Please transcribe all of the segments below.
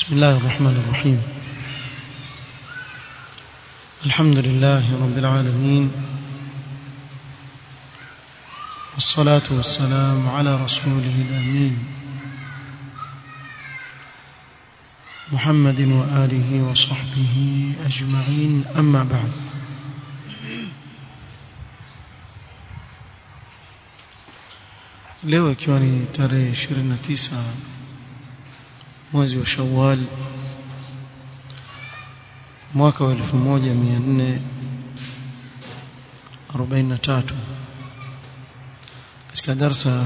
بسم الله الرحمن الرحيم. الحمد لله رب العالمين. والصلاة والسلام على رسوله الأمين. محمد وآله وصحبه أجمعين. أما بعد. leo ikiwa ni tarehe 29 mwezi wa Shawwal mwaka wa 1443 katika darsa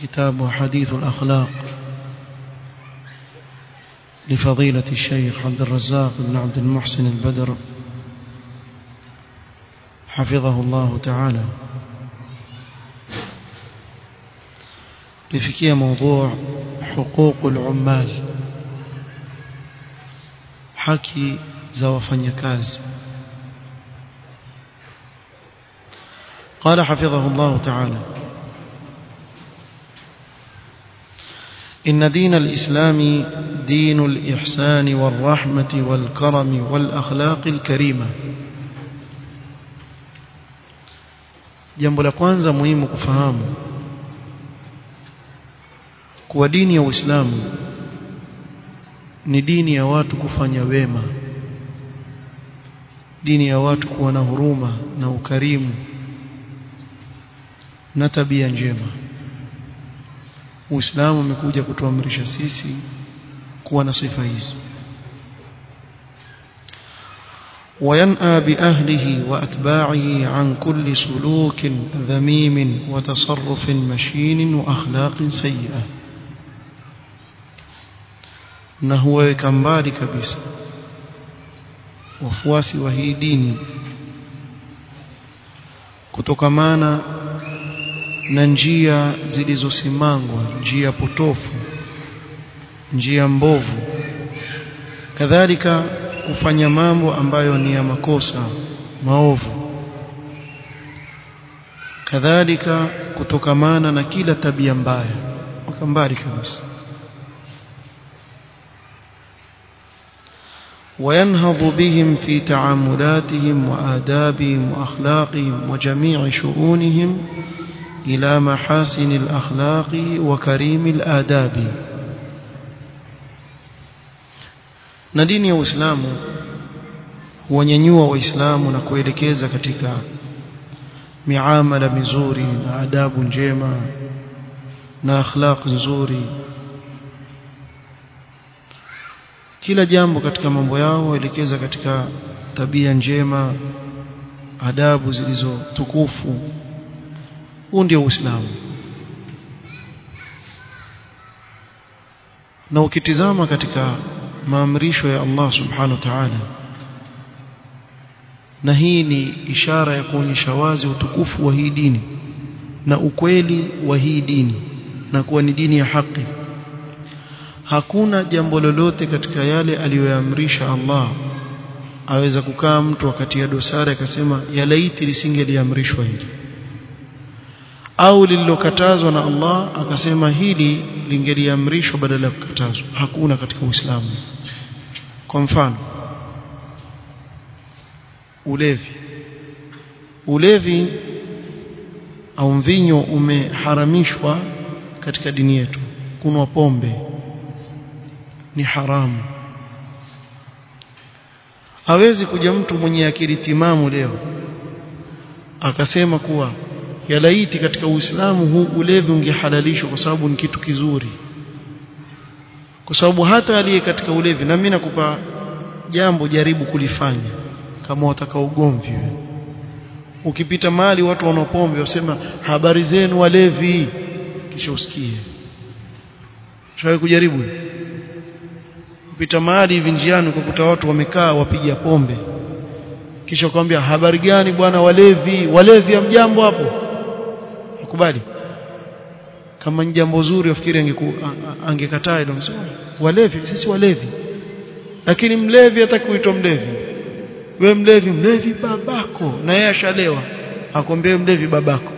kitabu hadithu al-akhlaq لفضيلة الشيخ عبد الرزاق بن عبد المحسن البدر حفظه الله تعالى لفكية موضوع حقوق العمال. حكي زوفن يكاز قال حفظه الله تعالى إن دين الإسلام دين الإحسان والرحمة والكرم والأخلاق الكريمة. jambo la kwanza kuwa dini ya Uislamu ni dini ya watu kufanya wema dini ya watu kuwa na huruma na ukarimu na tabia njema Uislamu umekuja kutuamrisha sisi kuwa na sifa hizi وينأى بأهله وأتباعه عن كل سلوك ذميم وتصرف مشين وأخلاق سيئة na huweka mbali kabisa. Wafuasi wa hii dini kutokamana na njia zilizosimangwa njia potofu njia mbovu. Kadhalika kufanya mambo ambayo ni ya makosa maovu. Kadhalika kutokamana na kila tabia mbaya. Wakambali kabisa وينهض بهم في تعاملاتهم وآدابهم وأخلاقهم وجميع شؤونهم إلى محاسن الأخلاق وكريم الآداب. نديني وإسلام إسلام وإسلام نقول كيزا كتك معامل مزوري وآداب جيمة نأخلاق زوري, زوري kila jambo katika mambo yao waelekeza katika tabia njema adabu zilizo tukufu. Huu ndio Uislamu. Na ukitizama katika maamrisho ya Allah subhanahu wa ta'ala na hii ni ishara ya kuonyesha wazi utukufu wa hii dini na ukweli wa hii dini na kuwa ni dini ya haki hakuna jambo lolote katika yale aliyoyaamrisha Allah. Aweza kukaa mtu wakati ya dosari akasema ya laiti lisingeliamrishwa hili. Au lililokatazwa na Allah akasema hili lingeliamrishwa badala ya kukatazwa. Hakuna katika Uislamu. Kwa mfano ulevi. Ulevi au mvinyo umeharamishwa katika dini yetu. Kunwa pombe ni haramu. Hawezi kuja mtu mwenye akili timamu leo akasema kuwa yalaiti katika Uislamu huu ulevi ungehalalishwa kwa sababu ni kitu kizuri. Kwa sababu hata aliye katika ulevi na mimi nakupa jambo jaribu kulifanya kama wataka ugomvi ukipita mahali watu wanapombe wasema habari zenu walevi. Kisha usikie. Shawe kujaribu kupita mahali hivi njiani ukakuta watu wamekaa wapiga pombe. Kisha kwambia habari gani bwana walevi? Walevi amjambo hapo? Ukubali kama ni jambo zuri afikiri angekataa ile msomo walevi sisi walevi. Lakini mlevi hata kuitwa mlevi. We mlevi mlevi babako na yeye ashalewa. Akwambie mlevi babako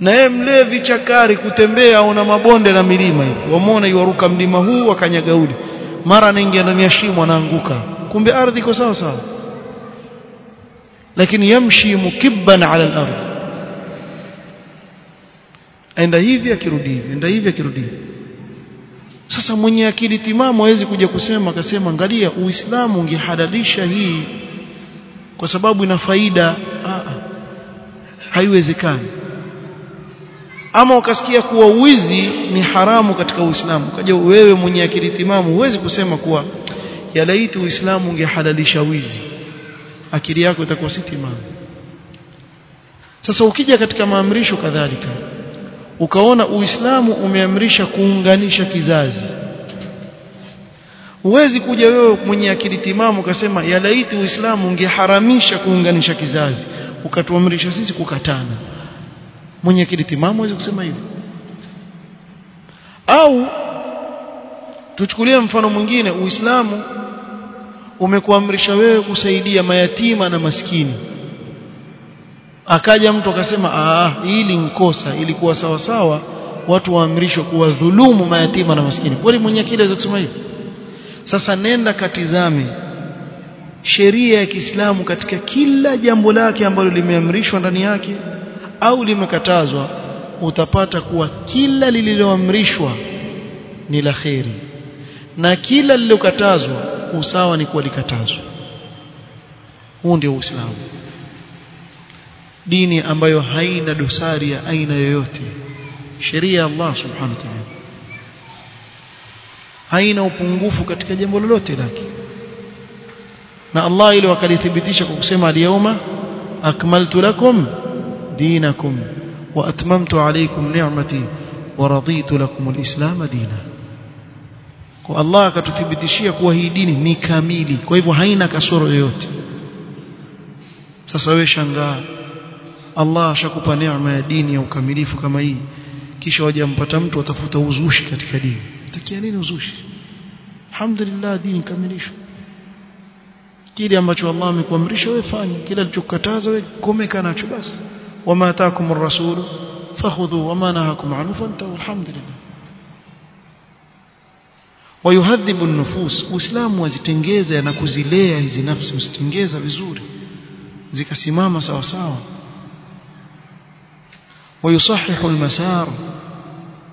na yeye mlevi chakari kutembea una mabonde na milima hivi. Wamuona yuaruka mlima huu akanyaga ule. Mara anaingia ndani ya shimo anaanguka. Kumbe ardhi iko sawa sawa. Lakini yamshi mukibban ala al-ardh aenda hivi akirudi hivi aenda hivi akirudi sasa mwenye akili timamu hawezi kuja kusema akasema angalia uislamu ungehalalisha hii kwa sababu ina faida. Haiwezekani ama ukasikia kuwa wizi ni haramu katika uislamu. Kaja wewe mwenye akili timamu huwezi kusema kuwa yalaiti uislamu ungehalalisha wizi. Akili yako itakuwa si timamu. Sasa ukija katika maamrisho kadhalika ukaona uislamu umeamrisha kuunganisha kizazi. Huwezi kuja wewe mwenye akili timamu ukasema yalaiti uislamu ungeharamisha kuunganisha kizazi. Ukatuamrisha sisi kukatana mwenye akili timamu hawezi kusema hivyo. Au tuchukulie mfano mwingine uislamu umekuamrisha wewe kusaidia mayatima na maskini. Akaja mtu akasema ah hili nkosa ilikuwa sawa sawa watu waamrishwe kuwa dhulumu mayatima na maskini. Kweli mwenye akili aweza kusema hivyo? Sasa nenda katizame sheria ya Kiislamu katika kila jambo lake ambalo limeamrishwa ndani yake au limekatazwa utapata kuwa kila lililoamrishwa ni la kheri na kila lililokatazwa usawa ni kuwa likatazwa huu ndio Uislamu. Dini ambayo haina dosari ya aina yoyote. Sheria ya Allah subhanahu wa ta'ala. Haina upungufu katika jambo lolote lake. Na Allah ile wakalithibitisha kwa kusema al-yawma akmaltu lakum dinakum wa عليكم نعمتي ورضيت لكم raditu دينا kwa Allah akatuthibitishia kuwa hii dini ni kamili kwa hivyo haina kasoro yoyote. Sasa wewe shangaa Allah ashakupa neema ya dini ya ukamilifu kama hii kisha wajampata mtu atafuta uzushi katika dini. Utakia nini uzushi? Alhamdulillah dini kamilishwa. Kile ambacho Allah amekuamrisha wewe fanya kile alichokukataza wewe komeka nacho basi وما آتاكم الرسول فخذوا وما نهاكم عنه فانتهوا الحمد لله wayuhadhibu nufus uislamu wazitengeza na kuzilea hizi nafsi uzitengeza vizuri zikasimama sawa sawa wayusahihu almasar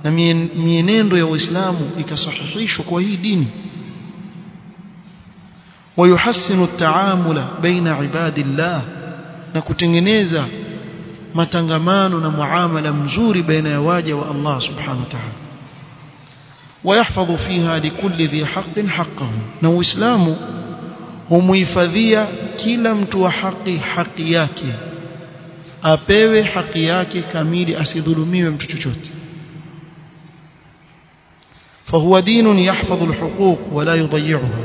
na mienendo ya uislamu ikasahihishwa kwa hii dini wayuhassinu at-taamula baina ibadillah na kutengeneza matangamano na muamala mzuri baina ya waja wa Allah subhanahu wa ta'ala ويحفظ فيها لكل ذي حق حقه na Uislamu humuhifadhia kila mtu wa haki haki yake apewe haki yake kamili asidhulumiwe mtu chochote فهو دين يحفظ الحقوق ولا يضيعها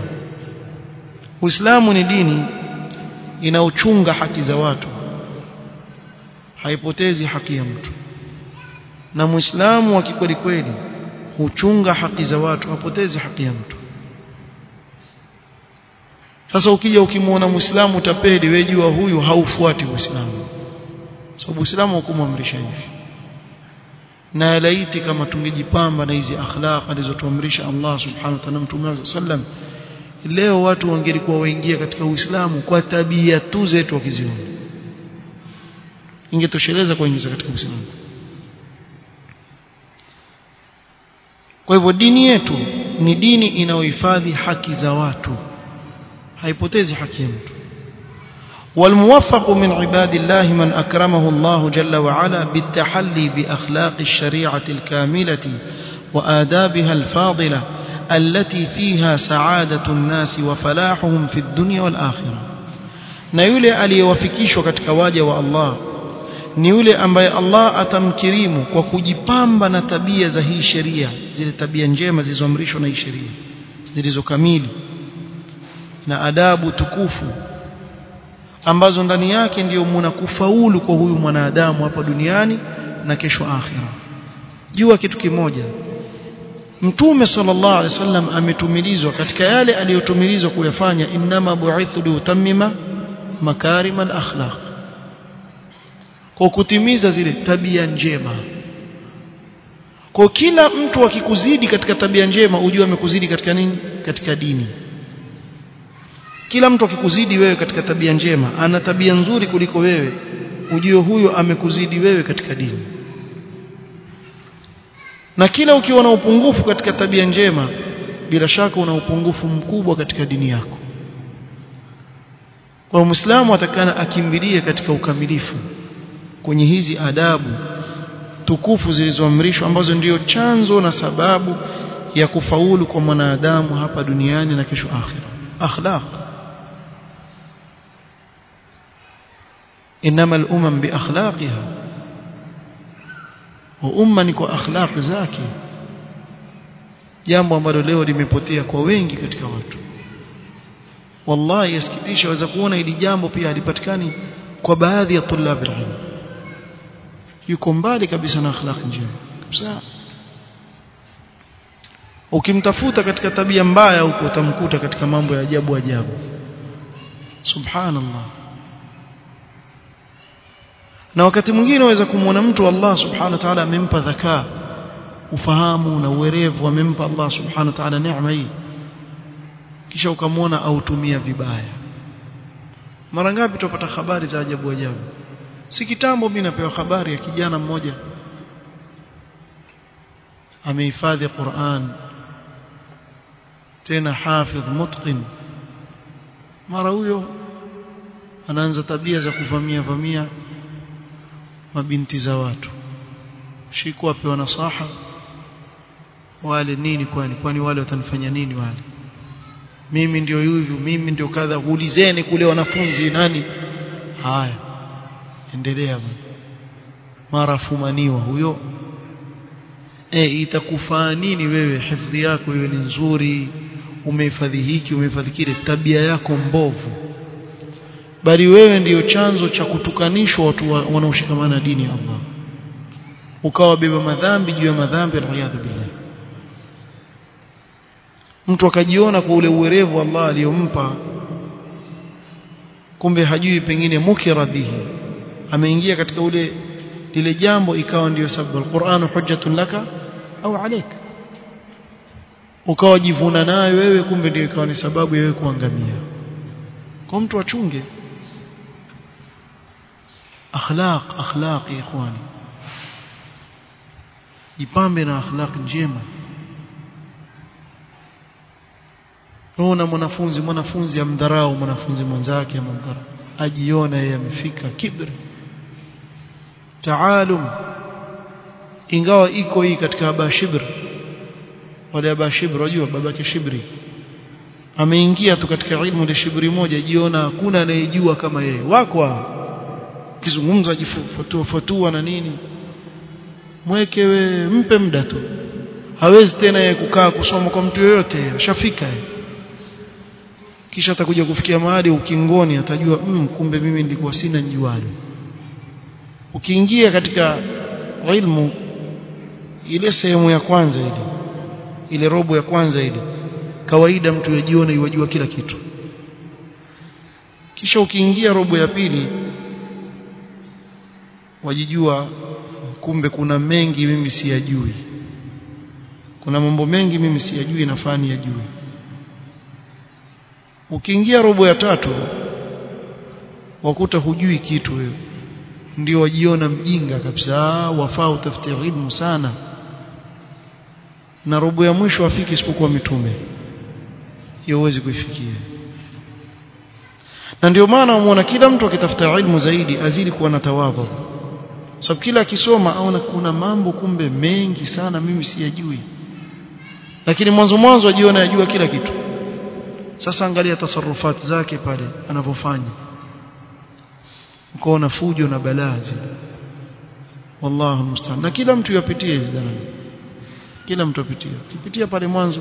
Uislamu ni dini inaochunga haki za watu haipotezi haki ya mtu. Na muislamu wa kweli huchunga haki za watu hapotezi haki ya mtu. Sasa ukija ukimwona muislamu tapeli wewe jua huyu haufuati uislamu. Sababu uislamu hukumwamrisha hivi. Na laiti kama tungejipamba na hizi akhlaq alizotuamrisha Allah subhanahu wa ta'ala mtume sallam leo watu wangelikuwa waingia katika uislamu kwa tabia tu zetu wakiziona ingetosheleza kuingiza katika uislamu kwa hivyo dini yetu ni dini inayohifadhi haki za watu haipotezi haki ya mtu والموفق من عباد الله من أكرمه الله جل وعلا بالتحلي بأخلاق الشريعة الكاملة وآدابها الفاضلة التي فيها سعادة الناس وفلاحهم في الدنيا والآخرة na yule aliyewafikishwa katika waja wa Allah ni yule ambaye Allah atamkirimu kwa kujipamba na tabia za hii sheria zile tabia njema zilizoamrishwa na hii sheria zilizokamili na adabu tukufu ambazo ndani yake ndiyo muna kufaulu kwa huyu mwanadamu hapa duniani na kesho akhira jua kitu kimoja Mtume sallallahu alaihi wasallam ametumilizwa katika yale aliyotumilizwa kuyafanya innama bu'ithu liutammima makarima al-akhlaq kwa kutimiza zile tabia njema. Kwa kila mtu akikuzidi katika tabia njema ujue amekuzidi katika nini? Katika dini. Kila mtu akikuzidi wewe katika tabia njema ana tabia nzuri kuliko wewe ujue huyo amekuzidi wewe katika dini. Na kila ukiwa na upungufu katika tabia njema bila shaka una upungufu mkubwa katika dini yako. Kwa muislamu atakana akimbilie katika ukamilifu kwenye hizi adabu tukufu zilizoamrishwa ambazo ndiyo chanzo na sababu ya kufaulu kwa mwanadamu hapa duniani na kesho akhira akhlaq. Inama al-umam bi akhlaqiha. Wa umma ni kwa akhlaq zake. Jambo ambalo leo limepotea kwa wengi katika watu. Wallahi yasikitisha waweza kuona hili jambo pia halipatikani kwa baadhi ya tulab ilmu yuko mbali kabisa na akhlaq njema. Kabisa. Ukimtafuta katika tabia mbaya huko utamkuta katika mambo ya ajabu ajabu. Subhanallah. Na wakati mwingine waweza kumwona mtu Allah subhanahu wa ta'ala amempa dhakaa ufahamu na uwerevu amempa Allah subhanahu wa ta'ala neema hii. Kisha ukamwona autumia vibaya. Mara ngapi tupata habari za ajabu ajabu si kitambo mimi napewa habari ya kijana mmoja. Amehifadhi Qur'an. Tena hafidh mutqin. Mara huyo anaanza tabia za kuvamia vamia mabinti za watu. Shiku apewa nasaha. Wale nini kwani? Kwani wale watanifanya nini wale? Mimi ndio yuyu mimi ndio kadha. Ulizeni kule wanafunzi nani? Haya endelea. Mara fumaniwa huyo. E, itakufaa nini wewe? Hifadhi yako iwe ni nzuri. Umehifadhi hiki umehifadhi kile. Tabia yako mbovu. Bali wewe ndiyo chanzo cha kutukanishwa watu wanaoshikamana dini ya Allah. Ukawa beba madhambi juu ya madhambi aliyadhu billah. Mtu akajiona kwa ule uwerevu Allah aliyompa kumbe hajui pengine mukira bihi ameingia katika ule lile jambo ikawa ndio sababu. Alquran hujjatun laka au alayka. Ukawa jivuna nayo wewe kumbe ndio ikawa ni sababu ya wewe kuangamia. Kwa mtu achunge akhlaq akhlaq ikhwani. Jipambe na akhlaq njema. Unaona mwanafunzi mwanafunzi amdharau mwanafunzi mwenzake amdharau. Ajiona yeye amefika kibri taalum ingawa iko hii katika aba shibr. Wale aba wajua babake shibri ameingia tu katika ilmu ya shibri moja jiona hakuna anayejua kama yeye. Wako kizungumza jifutua fatua na nini mweke we mpe muda tu. Hawezi tena yeye kukaa kusoma kwa mtu yoyote ashafika kisha atakuja kufikia mahali ukingoni atajua mm, kumbe mimi nilikuwa sina njualo ukiingia katika ilmu ile sehemu ya kwanza ile ile robo ya kwanza ile kawaida mtu yajiona yajua kila kitu. Kisha ukiingia robo ya pili wajijua kumbe kuna mengi mimi siyajui. Kuna mambo mengi mimi siyajui nafani yajui. Ukiingia robo ya tatu wakuta hujui kitu wewe ndio wajiona mjinga kabisa. Wafaa utafute ilmu sana. Na robo ya mwisho afiki isipokuwa mitume. Hiyo huwezi kuifikia. Na ndio maana umeona kila mtu akitafuta ilmu zaidi azidi kuwa na tawadhu sababu kila akisoma aona kuna mambo kumbe mengi sana mimi siyajui. Lakini mwanzo mwanzo ajiona yajua kila kitu. Sasa angalia tasarufati zake pale anavyofanya ukaona fujo na balaa wallahu musta'an. Na kila mtu yapitie daraja kila mtu apitie. Kipitia pale mwanzo.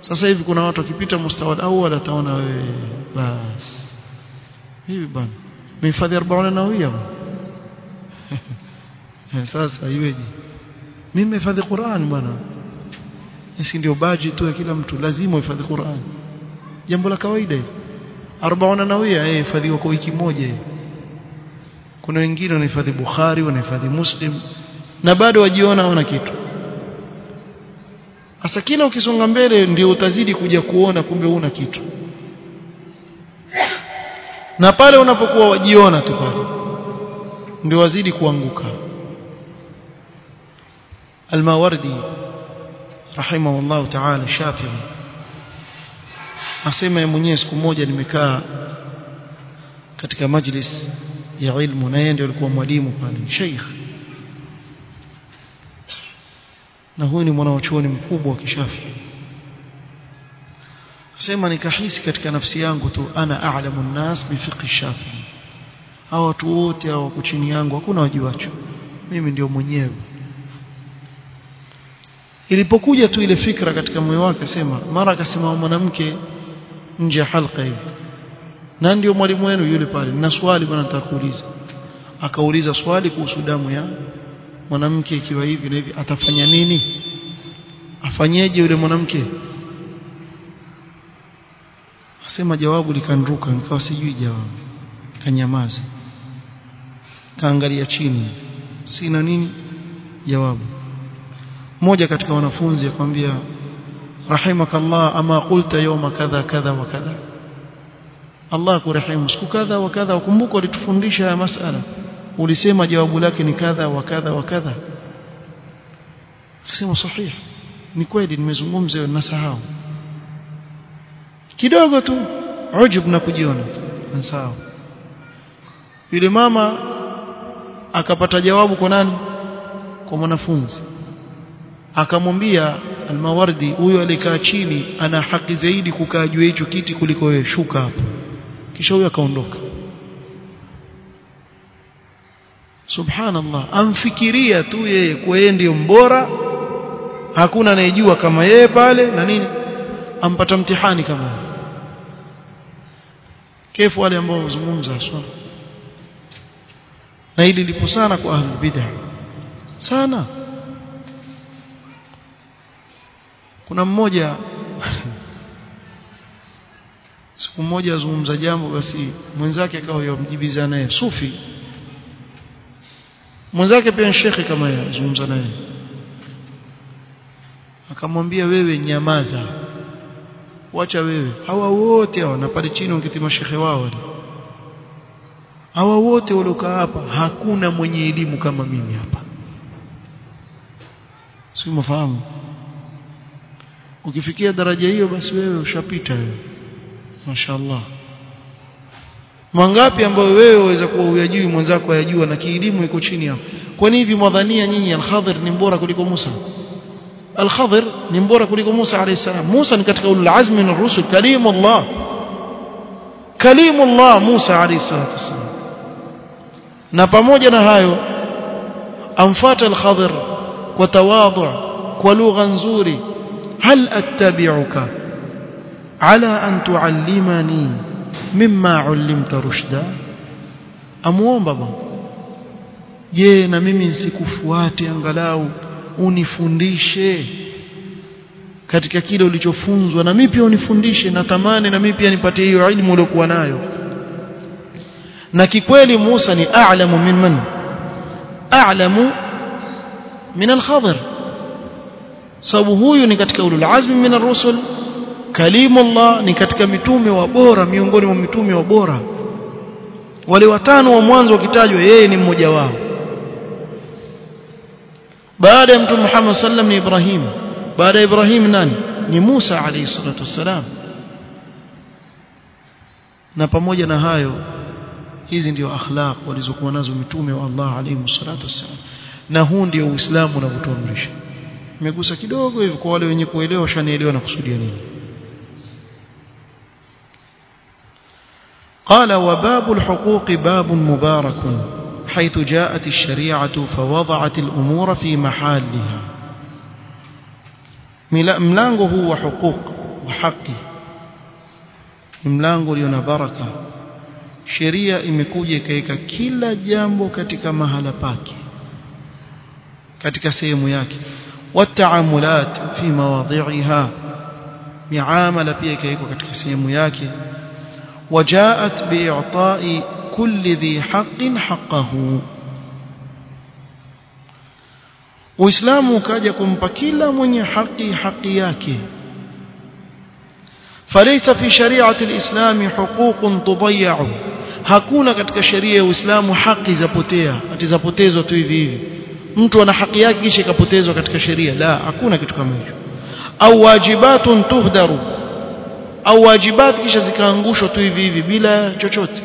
Sasa hivi kuna watu wakipita mustawad awwal ataona wewe. Bas. Hivi bana mifadhi 40 na nawia sasa iweje? Mimi nimehifadhi Qur'an bwana. Si ndio baji tu ya kila mtu. Lazima uhifadhi Qur'an. Jambo la kawaida hili. 40 nawia eh hifadhiwa kwa wiki moja hiyo kuna wengine wanahifadhi Bukhari wanahifadhi Muslim. Na bado wajiona wana kitu. Hasa kila ukisonga mbele ndio utazidi kuja kuona kumbe una kitu. Na pale unapokuwa wajiona tu pale ndio wazidi kuanguka. Al-Mawardi rahimahullah ta'ala Shafi'i asema mwenyewe siku moja nimekaa katika majlis ya ilmu na yeye ndio alikuwa mwalimu pale. Sheikh. Na huyu ni mwanachuoni mkubwa wa kishafi. Sema nikahisi katika nafsi yangu tu ana a'lamu nnas bi fiqh shafi. Hao watu wote hao wako chini yangu hakuna wajuacho. Mimi ndio mwenyewe. Ilipokuja tu ile fikra katika moyo wake sema mara akasema mwanamke nje halqa hivi na ndio mwalimu wenu yule pale? Na swali bwana nitakuuliza. Akauliza swali kuhusu damu ya mwanamke ikiwa hivi na hivi atafanya nini? Afanyeje yule mwanamke? Asema jawabu likanruka nikawa sijui jawabu. Kanyamaza. Kaangalia chini. Sina nini? Jawabu. Mmoja katika wanafunzi akamwambia rahimakallah ama qulta yawma kadha kadha wa kadha Allah kurehemu. Siku kadha wa kadha ukumbuko ulitufundisha ya masala. Ulisema jawabu lake ni kadha wa kadha wa kadha. Akasema sahih. Ni kweli nimezungumza na nasahau kidogo tu ujub na kujiona. Nasahau yule mama akapata jawabu kwa nani? Kwa mwanafunzi. Akamwambia almawardi huyo alikaa chini ana haki zaidi kukaa juu hicho kiti kuliko wewe. Shuka hapo kisha huyo akaondoka. Subhanallah amfikiria tu yeye yeye ndio mbora hakuna anayejua kama yeye pale na nini ampata mtihani kama kefu wale ambao wazungumza aswa na hili lipo sana kwa ahlul bid'ah. Sana. Kuna mmoja siku moja azungumza jambo basi mwenzake akawa yamjibiza naye sufi. Mwenzake pia shekhi kama yeye azungumza naye. Akamwambia wewe nyamaza wacha wewe. Hawa wote hawa na pale chini ungetima shekhe wao hawa wote waliokaa hapa hakuna mwenye elimu kama mimi hapa. Si mfahamu ukifikia daraja hiyo basi wewe ushapita wewe mashaallah mangapi ambayo wewe waweza kuwa uyajui mwenzako ayajua na kielimu iko chini yako. Kwani hivi mwadhania nyinyi al-Khadir ni bora kuliko Musa? al-Khadir ni bora kuliko Musa alayhi salam. Musa ni katika ulul azmi min ar-rusul kalimullah. Kalimullah Musa alayhi salatu wasalam na pamoja na hayo amfuata al-Khadir kwa tawadhu kwa lugha nzuri. Hal attabi'uka ala an tuallimani mimma ulimta rushda amuomba bwana je na mimi nisikufuate angalau unifundishe katika kile ulichofunzwa. Na mimi pia unifundishe natamani na mimi pia nipate hiyo elimu uliokuwa nayo. Na kikweli Musa ni a'lamu min man? A'lamu min al-Khadir. Sababu huyu ni katika ulul azmi min ar-rusul kalimullah ni katika mitume wa bora miongoni mwa mitume wa bora. Wale watano wa mwanzo wakitajwa yeye ni mmoja wao. Baada ya mtume Muhammad sallam ni Ibrahim. Baada ya Ibrahim nani? Ni Musa alayhi salatu wassalam. Na pamoja na hayo hizi ndio akhlaq walizokuwa nazo mitume wa Allah alayhi salatu wassalam. Na huu ndio uislamu unavyotuamrisha. Nimegusa kidogo hivi kwa wale wenye kuelewa shanielewa na kusudia nini قال وباب الحقوق باب مبارك حيث جاءت الشريعة فوضعت الأمور في محلها. ملانغو هو حقوق وحق ملانغو ليونا بركة. شريعة إمكوجي كيكا كلا جامبو كتك مهلا باكي كتك سيم ياكي والتعاملات في مواضعها معاملة كيكا كتك سيم ياكي وجاءت بإعطاء kulli dhi haqqin haqqahu Uislamu ukaja kumpa kila mwenye haki haki yake فليس في شريعة الإسلام حقوق تضيع hakuna katika sheria ya Uislamu haki zapotea ati zapotezwa tu hivi hivi mtu ana haki yake kisha ikapotezwa katika sheria la hakuna kitu kama hicho au wajibatun tuhdaru au wajibat kisha zikaangushwa tu hivi hivi bila chochote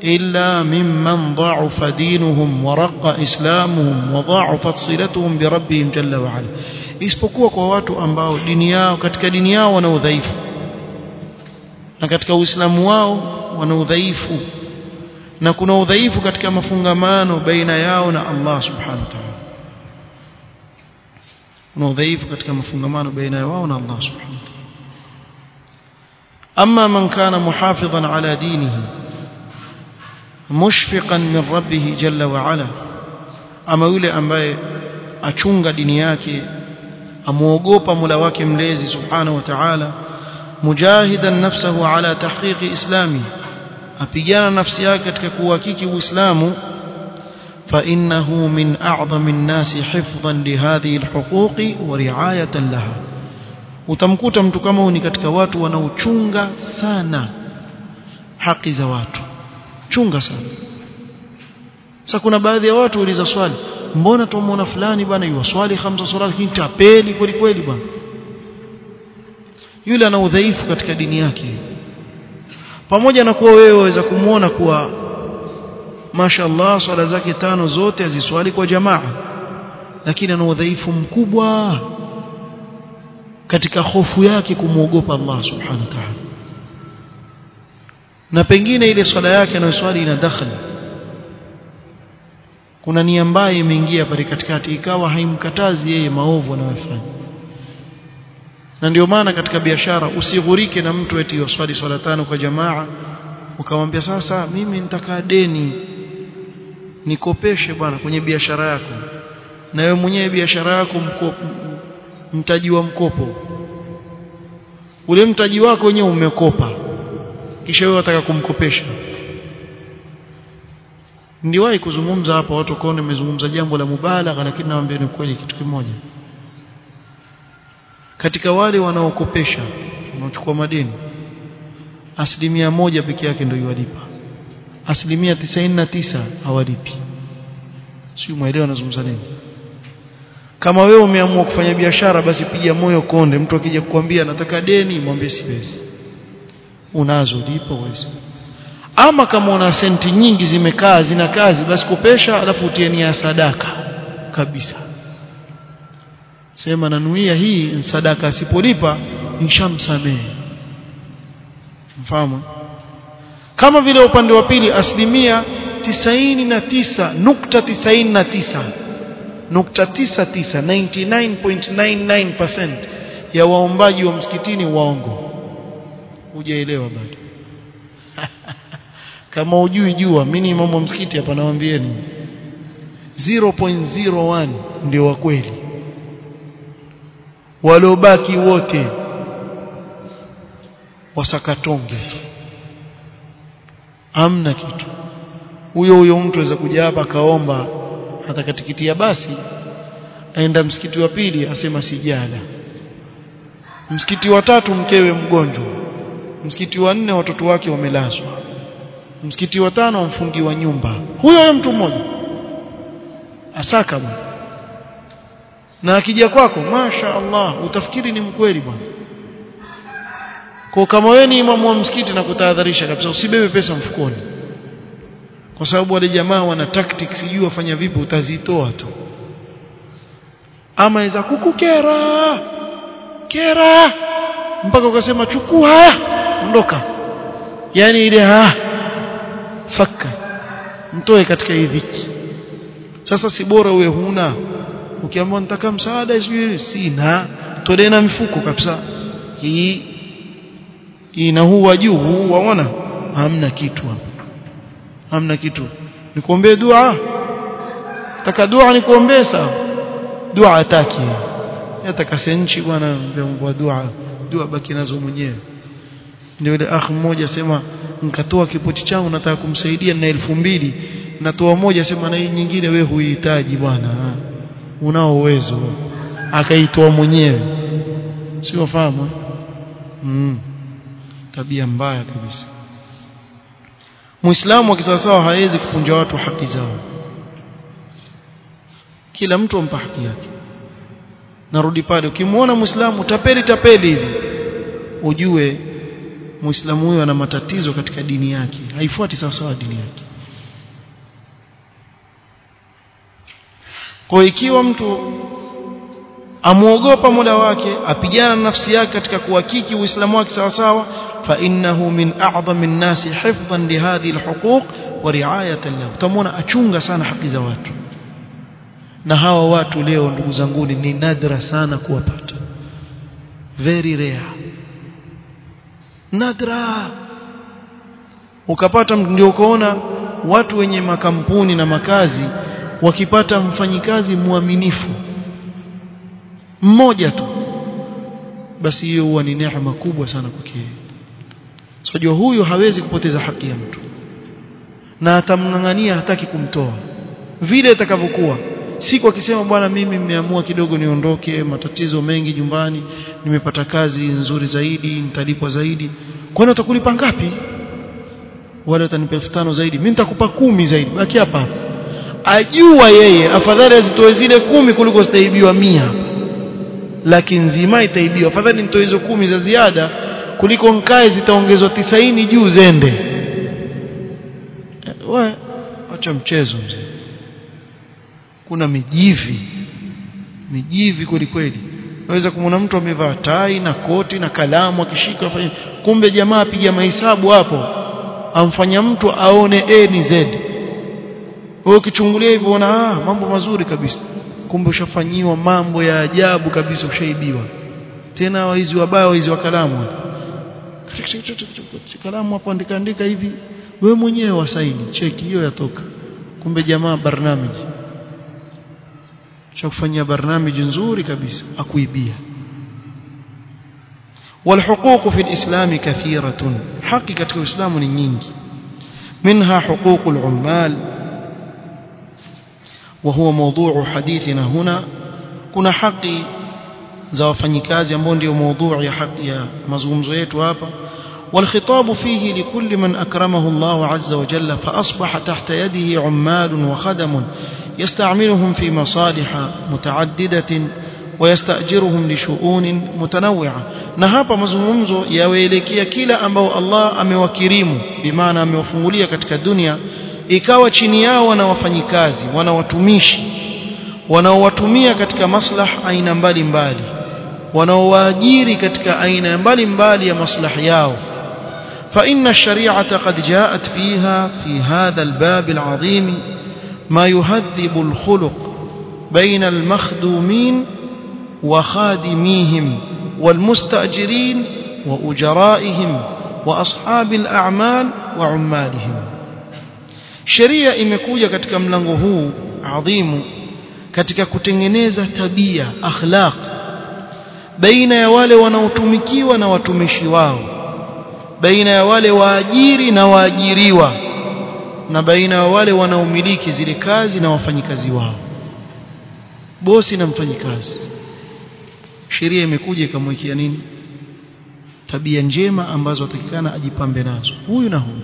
illa mimman dha'afa dinuhum wa raqa islamuhum wa dha'afat silatuhum bi rabbihim jalla wa ala isipokuwa kwa watu ambao dini yao katika dini yao wana udhaifu na katika uislamu wao wana udhaifu na kuna udhaifu katika mafungamano baina yao na Allah subhanahu wa ta'ala kuna udhaifu katika mafungamano baina yao na Allah subhanahu wa ta'ala أما من كان محافظا على دينه مشفقا من ربه جل وعلا أما يولي أن باي أتشنغ دينياك أموغوبا ملواك مليزي سبحانه وتعالى مجاهدا نفسه على تحقيق إسلامه أبيانا نفسياك تكواكيك وإسلام فإنه من أعظم الناس حفظا لهذه الحقوق ورعاية لها. Utamkuta mtu kama huyu ni katika watu wanaochunga sana haki za watu. Chunga sana. Sasa kuna baadhi ya watu uliza swali mbona tumuona fulani bwana yuwaswali hamsa swala lakini tapeli kweli kweli bwana? Yule ana udhaifu katika dini yake. Pamoja na kuwa wewe waweza kumuona kuwa mashallah swala zake tano zote aziswali kwa jamaa lakini ana udhaifu mkubwa katika hofu yake kumwogopa Allah subhanahu wa ta'ala. Na pengine ile swala yake anayoswali ina dakhli kuna nia mbaya imeingia pale katikati ikawa haimkatazi yeye maovu anayofanya na ndio maana katika biashara usighurike na mtu eti yoswali swala tano kwa jamaa ukamwambia sasa mimi nitakaa deni nikopeshe bwana kwenye biashara yako. Na wewe mwenyewe biashara yako mtaji wa mkopo. Ule mtaji wako wenyewe umekopa. Kisha wewe unataka kumkopesha. Ndiwahi kuzungumza hapa watu kwao nimezungumza jambo la mubalagha lakini naambia ni kweli kitu kimoja. Katika wale wanaokopesha wanaochukua madeni asilimia moja peke yake ndio iwalipa asilimia tisaini na tisa hawalipi. Sio mwelewa nazungumza nini kama wewe umeamua kufanya biashara basi piga moyo konde. Mtu akija kukwambia nataka deni mwambie siwezi unazo lipo wewe. Ama kama una senti nyingi zimekaa zina kazi basi kopesha alafu utie nia sadaka kabisa. Sema nanuia hii sadaka asipolipa nishamsamehe. Mfahamu? Kama vile upande wa pili asilimia tisaini na tisa nukta tisaini na tisa nukta tisa tisa 99.99% ya waombaji wa msikitini waongo. Hujaelewa bado. Kama ujui jua mimi ni imamu wa msikiti hapa nawaambieni. 0.01 ndio wa kweli. Waliobaki wote wasakatonge tu amna kitu. Huyo huyo mtu aweza kuja hapa akaomba hata katikitia basi aenda msikiti wa pili asema sijala. Msikiti wa tatu mkewe mgonjwa. Msikiti wa nne watoto wake wamelazwa. Msikiti wa tano amfungiwa nyumba. Huyo huyo mtu mmoja. Asaka bwana. Na akija kwako masha Allah utafikiri ni mkweli bwana. Kwa kama wewe ni imamu wa msikiti na kutahadharisha kabisa usibebe pesa mfukoni kwa sababu wale jamaa wana tactics sijui wafanya vipi utazitoa tu. Ama iza kukukera. Kera. Mpaka ukasema chukua ondoka. Yani ile ha faka. Mtoe katika hii sasa si bora uwe huna. Ukiambiwa nitaka msaada sijui sina. Tolee na mifuko kabisa. Hii hii na huu wa juu waona? Hamna kitu hapa hamna kitu. Nikuombee dua? Taka dua nikuombee sawa. Dua ataki yataka nchi bwana mbwa dua. Dua baki nazo mwenyewe. Ndio ile akh mmoja sema nikatoa kipoti changu nataka kumsaidia na elfu mbili. Natoa moja sema na hii nyingine we huihitaji bwana. Unao uwezo. Akaitoa mwenyewe. Sio fahamu mm. tabia mbaya kabisa muislamu akisawasawa hawezi kupunja watu haki zao. Kila mtu ampa haki yake. Narudi pale ukimwona muislamu tapeli tapeli hivi ujue muislamu huyo ana matatizo katika dini yake. Haifuati sawasawa sawa dini yake. Kwa ikiwa mtu amuogopa Mola wake apigana na nafsi yake katika kuhakiki uislamu wake sawa sawa من أعظم الناس حفظا لهذه الحقوق ورعاية له. تمونا achunga sana haki za watu. Na hawa watu leo ndugu zangu ni nadra sana kuwapata. Very rare. Nadra. Ukapata ndio ukaona watu wenye makampuni na makazi wakipata mfanyikazi mwaminifu. Mmoja tu. Basi hiyo huwa ni neema kubwa sana kwake sijua huyu hawezi kupoteza haki ya mtu. Na atamng'ang'ania hataki kumtoa. Vile itakavyokuwa. Siku akisema bwana mimi nimeamua kidogo niondoke matatizo mengi nyumbani nimepata kazi nzuri zaidi nitalipwa zaidi. Kwani utakulipa ngapi? Wale watanipa 5000 zaidi. Mimi nitakupa kumi zaidi. Baki hapa ajua yeye afadhali azitoe zile kumi kuliko zitaibiwa mia. Lakini nzima itaibiwa. Afadhali nitoe hizo kumi za ziada kuliko nkae zitaongezwa tisaini juu zende. We acha mchezo mzee. Kuna mijivi. Mijivi kweli kweli. Naweza kumwona mtu amevaa tai na koti na kalamu akishika afanye. Kumbe jamaa apiga mahesabu hapo. Amfanya mtu aone A ni Z. Wewe ukichungulia hivyo unaona ah mambo mazuri kabisa. Kumbe ushafanyiwa mambo ya ajabu kabisa ushaibiwa. Tena waizi wabaya waizi wa kalamu kalamu hapo andika andika hivi wewe mwenyewe wasaini cheki hiyo yatoka kumbe jamaa barnamiji cha kufanyia barnamiji nzuri kabisa akuibia والحقوق في الإسلام كثيرة حقيقة الإسلام نينجي منها حقوق العمال وهو موضوع حديثنا هنا كنا حقي za wafanyikazi ambao ndio موضوع ya ya mazungumzo yetu hapa والخطاب فيه لكل من أكرمه الله عز وجل فأصبح تحت يده عمال وخدم يستعملهم في مصالح متعددة ويستأجرهم لشؤون متنوعة hapa mazungumzo yawaelekea kila ambao Allah amewakirimu bimaana amewafungulia katika dunia ikawa chini yao wana wafanyikazi wana watumishi wanaowatumia katika maslah aina mbalimbali wanaowaajiri katika aina mbalimbali ya maslahi yao. فإن الشريعة قد جاءت فيها في هذا الباب العظيم ما يهذب الخلق بين المخدومين وخادميهم والمستأجرين وأجرائهم وأصحاب الأعمال وعمالهم sheria imekuja katika mlango huu adhimu katika kutengeneza tabia akhlaq baina ya wale wanaotumikiwa na watumishi wao baina ya wale waajiri na waajiriwa na baina ya wale wanaomiliki zile kazi na wafanyikazi wao bosi na mfanyikazi sheria imekuja ikamwekea nini tabia njema ambazo atakikana ajipambe nazo huyu na huyu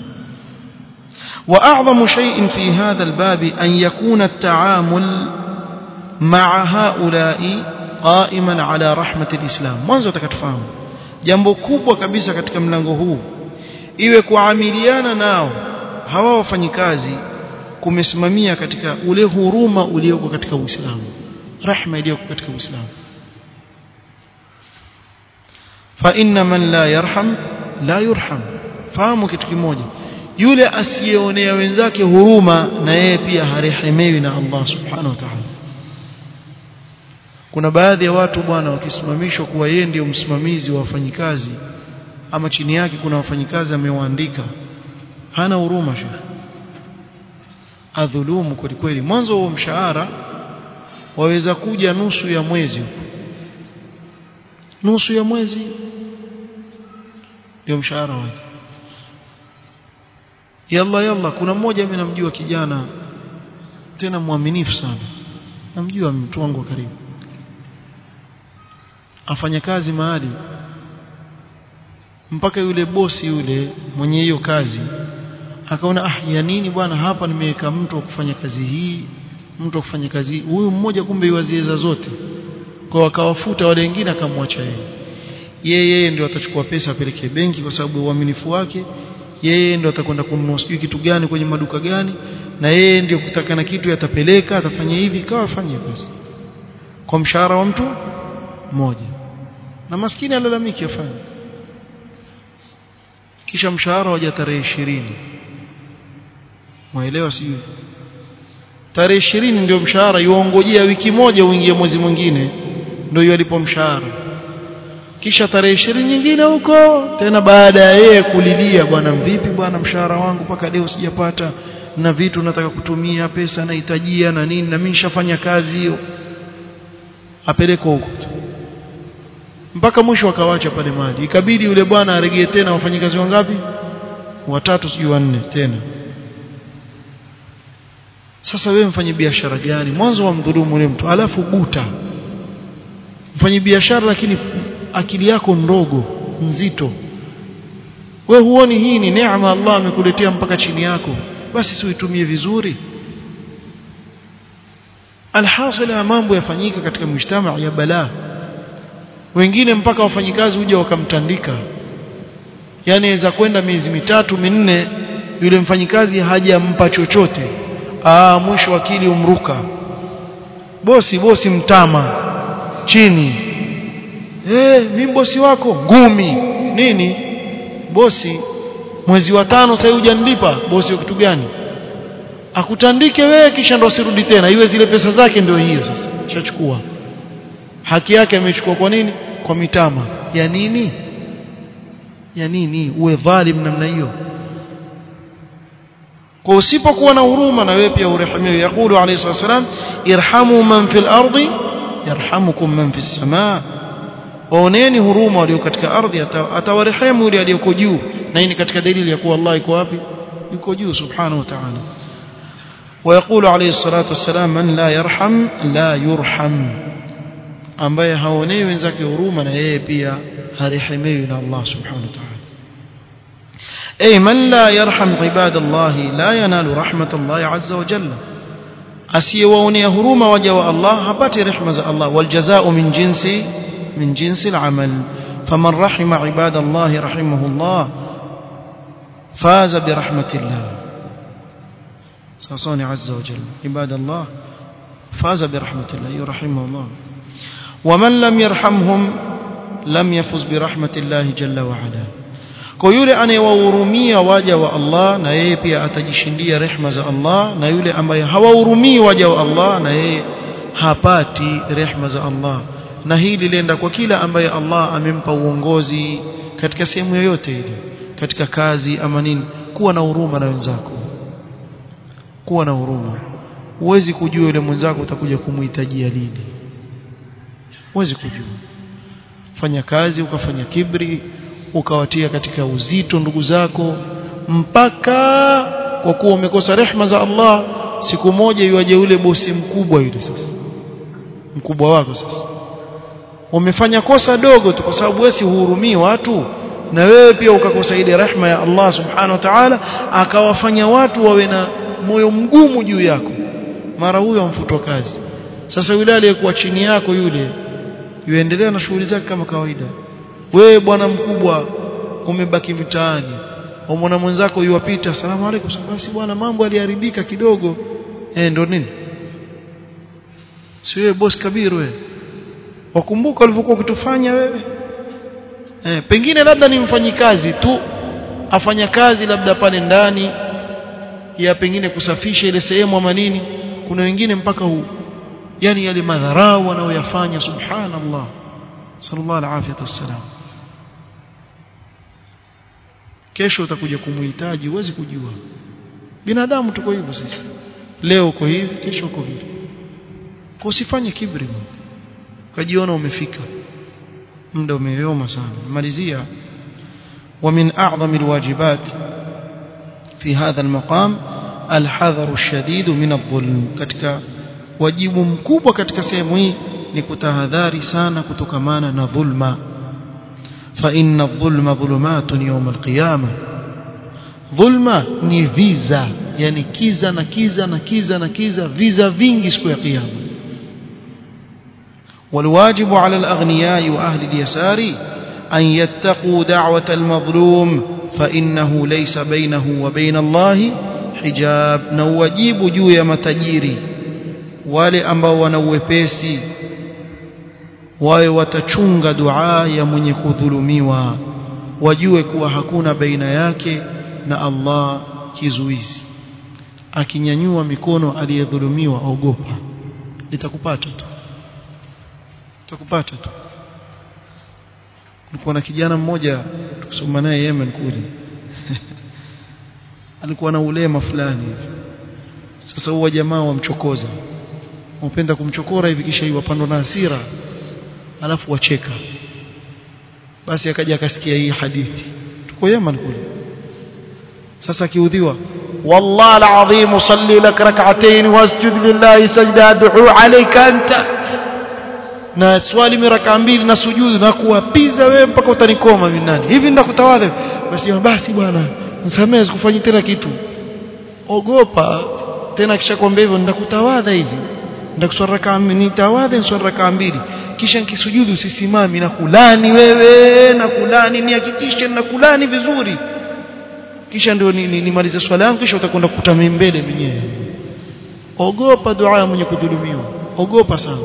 واعظم شيء في هذا الباب ان يكون التعامل مع هؤلاء qa'iman ala rahmati alislam mwanzo utakatufahamu. Jambo kubwa kabisa katika mlango huu iwe kuamiliana nao hawa wafanyikazi kumesimamia katika ule huruma uliokuwa katika Uislamu rahma iliyoko katika Uislamu. Fa inna man la yarham la yurham. Fahamu kitu kimoja yule asiyeonea wenzake huruma na yeye pia harehemewi na Allah subhanahu wa ta'ala kuna baadhi ya watu bwana wakisimamishwa kuwa yeye ndio msimamizi wa wafanyikazi ama chini yake kuna wafanyikazi amewaandika. Hana huruma shekhi adhulumu kweli kweli. Mwanzo wa mshahara waweza kuja nusu ya mwezi nusu ya mwezi ndio mshahara wake. Yalla yalla kuna mmoja mimi namjua kijana tena mwaminifu sana. Namjua mtu wangu wa karibu afanya kazi mahali mpaka yule bosi yule mwenye hiyo kazi akaona ah ya nini bwana hapa nimeweka mtu wa kufanya kazi hii mtu wa kufanya kazi hii. Huyu mmoja kumbe yuwazieza zote. Kwa akawafuta wale wengine akamwacha yeye. Yeye yeye ndio atachukua pesa apeleke benki kwa sababu uaminifu wake. Yeye ndio atakwenda kununua sijui kitu gani kwenye maduka gani na yeye ndio kutakana kitu yatapeleka atafanya hivi kawa afanye pesa kwa mshahara wa mtu mmoja na maskini alalamiki afanye. Kisha mshahara waja tarehe ishirini. Mwaelewa sijui? Tarehe ishirini ndio mshahara yuongojea wiki moja uingie mwezi mwingine ndio yalipo mshahara. Kisha tarehe ishirini nyingine huko tena baada ya yeye kulilia bwana vipi bwana mshahara wangu mpaka leo sijapata na vitu nataka kutumia pesa nahitajia na nini na mimi nishafanya kazi hiyo. Apelekwa huko mpaka mwisho akawacha pale mali ikabidi yule bwana aregee tena wafanyikazi wangapi? Watatu sijui wanne tena. Sasa wewe mfanye biashara gani? Mwanzo wa mdhulumu yule mtu alafu buta. Mfanye biashara lakini akili yako ndogo nzito. Wewe huoni hii ni neema Allah amekuletea mpaka chini yako? Basi si uitumie vizuri. Alhasil mambo yafanyika katika mshtama ya balaa wengine mpaka wafanyikazi huja wakamtandika. Yani za kwenda miezi mitatu minne yule mfanyikazi hajampa chochote. Aa mwisho akili umruka bosi bosi mtama. Chini. Eh mimi bosi wako? Ngumi. Nini? Bosi mwezi wa tano sasa hujanilipa bosi wa kitu gani? Akutandike wewe kisha ndo asirudi tena. Iwe zile pesa zake ndio hiyo sasa. Shachukua. Haki yake amechukua kwa nini kwa mitama ya nini ya nini uwe dhalim namna hiyo kwa usipokuwa na huruma na wewe pia urehemiwe yakulu alayhi wasallam irhamu man fil ardi yarhamukum man fis samaa waoneni huruma walio katika ardhi atawarehemu yule aliyoko juu na hii ni katika dalili ya kuwa Allah yuko wapi yuko juu subhanahu wa ta'ala ويقول عليه الصلاة والسلام من لا يرحم لا يرحم ambaye haonei wenzake huruma na yeye pia harehemewi na Allah subhanahu wa ta'ala أي من لا يرحم عباد الله لا ينال رحمة الله عز وجل asiyewaonea huruma waja wa Allah hapati rehema za Allah waljazao min jinsi min jinsi al-amal faman rahima ibada Allah rahimahullah faza bi rahmatillah sasani azza wa jalla ibada Allah faza bi rahmatillah yurahimahullah waman lam yarhamhum lam yafuz bi rahmatillahi jalla wa ala kwa yule anayewahurumia waja wa Allah na yeye pia atajishindia rehma za Allah na yule ambaye hawahurumii waja wa Allah na yeye hapati rehma za Allah. Na hili lienda kwa kila ambaye Allah amempa uongozi katika sehemu yoyote ile katika kazi ama nini kuwa na huruma na wenzako. Kuwa na huruma. Huwezi kujua yule mwenzako utakuja kumhitajia lini huwezi kujua. Fanya kazi ukafanya kibri ukawatia katika uzito ndugu zako mpaka kwa kuwa umekosa rehma za Allah siku moja yuaje yule bosi mkubwa yule sasa. Mkubwa wako sasa. Umefanya kosa dogo tu kwa sababu wewe si uhurumii watu na wewe pia ukakosa ile rehma ya Allah subhanahu wa ta'ala akawafanya watu wawe na moyo mgumu juu yako. Mara huyo amfutwa kazi. Sasa yule aliyekuwa chini yako yule yuendelea na shughuli zake kama kawaida. Wewe bwana mkubwa umebaki mtaani mwana mwenzako yuwapita asalamu alaykum basi bwana mambo yaliharibika kidogo. Eh ndo nini? Si wewe boss kabiru wewe? Wakumbuka ulivyokuwa ukitufanya wewe? Eh pengine labda ni mfanyikazi tu afanya kazi labda pale ndani ya pengine kusafisha ile sehemu ama nini. Kuna wengine mpaka huu yani yale madharau wanaoyafanya subhanallah sallallahu alaihi wasallam kesho utakuja kumhitaji huwezi kujua binadamu tuko hivyo sisi leo uko hivi kesho uko vile kwa usifanye kibri ukajiona umefika muda umeyoma sana malizia ومن أعظم الواجبات في هذا المقام الحذر الشديد من الظلم katika wajibu mkubwa katika sehemu hii ni kutahadhari sana kutokamana na dhulma fa inna dhulma dhulumatun yawm alqiyama dhulma ni viza yani kiza na kiza na kiza na kiza viza vingi siku ya kiyama والواجب على الأغنياء وأهل اليسار أن يتقوا دعوة المظلوم فإنه ليس بينه الله حجاب نواجب juu ya matajiri wale ambao wana uwepesi wawe watachunga dua ya mwenye kudhulumiwa wajue kuwa hakuna baina yake na Allah kizuizi. Akinyanyua mikono aliyedhulumiwa ogopa. Litakupata tu. Litakupata tu. Kulikuwa na kijana mmoja tukisoma naye Yemen kule. Alikuwa na ulema fulani. Sasa huwa jamaa wamchokoza wapenda kumchokora hivi kisha iwapandwa na hasira alafu wacheka basi akaja akasikia hii hadithi tuko Yemen kule sasa akiudhiwa والله العظيم صلي لك ركعتين واسجد لله سجدة ادعو عليك أنت na swali miraka mbili na sujudu na kuwapiza wewe mpaka utanikoma mimi nani hivi ndakutawadha basi basi bwana nisamee sikufanyi tena kitu ogopa tena kisha kwambia hivyo ndakutawadha hivi ndakuswali raka nitawadhi niswali raka mbili. Kisha nikisujudu usisimami na kulani wewe na kulani nihakikishe na kulani vizuri. Kisha ndio nimalize ni, ni swala yangu kisha utakwenda kukuta mbele mwenyewe. Ogopa dua mwenye kudhulumiwa. Ogopa sana.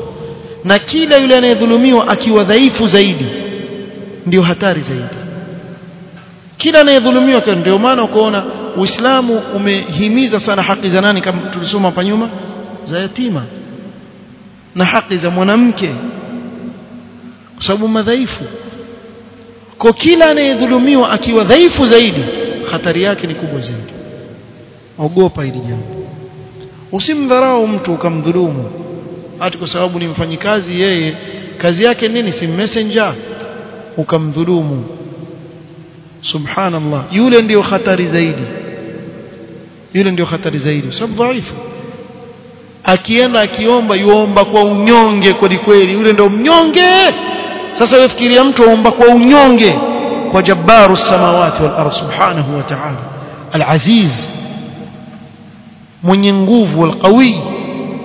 Na kila yule anayedhulumiwa akiwa dhaifu zaidi ndio hatari zaidi. Kila anayedhulumiwa ndio maana ukoona Uislamu umehimiza sana haki za nani kama tulisoma hapa nyuma za yatima na haki za mwanamke. Kwa sababu madhaifu. Kwa kila anayedhulumiwa akiwa dhaifu zaidi hatari yake ni kubwa zaidi. Ogopa hili jambo. Usimdharau mtu ukamdhulumu. Hata kwa sababu ni mfanyikazi yeye kazi yake nini? Si messenger. Ukamdhulumu. Subhanallah. Yule ndio hatari zaidi. Yule ndio hatari zaidi. Sababu dhaifu akienda akiomba yuomba kwa unyonge kweli kweli yule ndio mnyonge sasa wewe fikiria mtu aomba kwa unyonge kwa jabbaru samawati wal ardh subhanahu wa ta'ala al-aziz mwenye nguvu wal qawi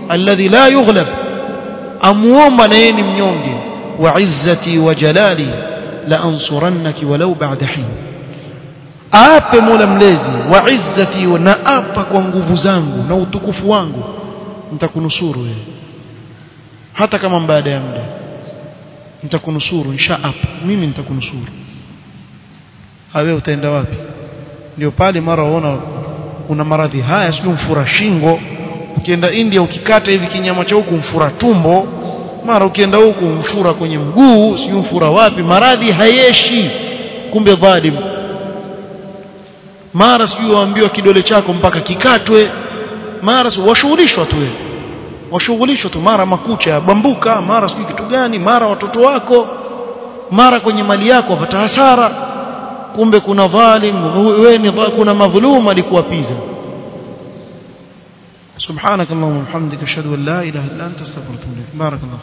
alladhi la yughlab amuomba na yeye ni mnyonge wa izzati wa jalali la ansurannaki walau ba'da hin ape mola mlezi wa izzati na apa kwa nguvu zangu na utukufu wangu nitakunusuru hata kama baada ya muda nitakunusuru insha apa mimi nitakunusuru. Hawe utaenda wapi? Ndio pale mara waona una maradhi haya sio mfura shingo. Ukienda India ukikata hivi kinyama cha huku mfura tumbo. Mara ukienda huku mfura kwenye mguu sio mfura wapi. Maradhi hayeshi. Kumbe dhalim mara sio waambiwa kidole chako mpaka kikatwe mara washughulishwa tu wewe washughulishwa tu mara makucha ya bambuka mara sijui kitu gani mara watoto wako mara kwenye mali yako wapata hasara kumbe kuna dhalim wewe ni kuna madhulum alikuwapiza سبحانك اللهم وبحمدك اشهد ان لا اله الا انت استغفرك واتوب اليك بارك الله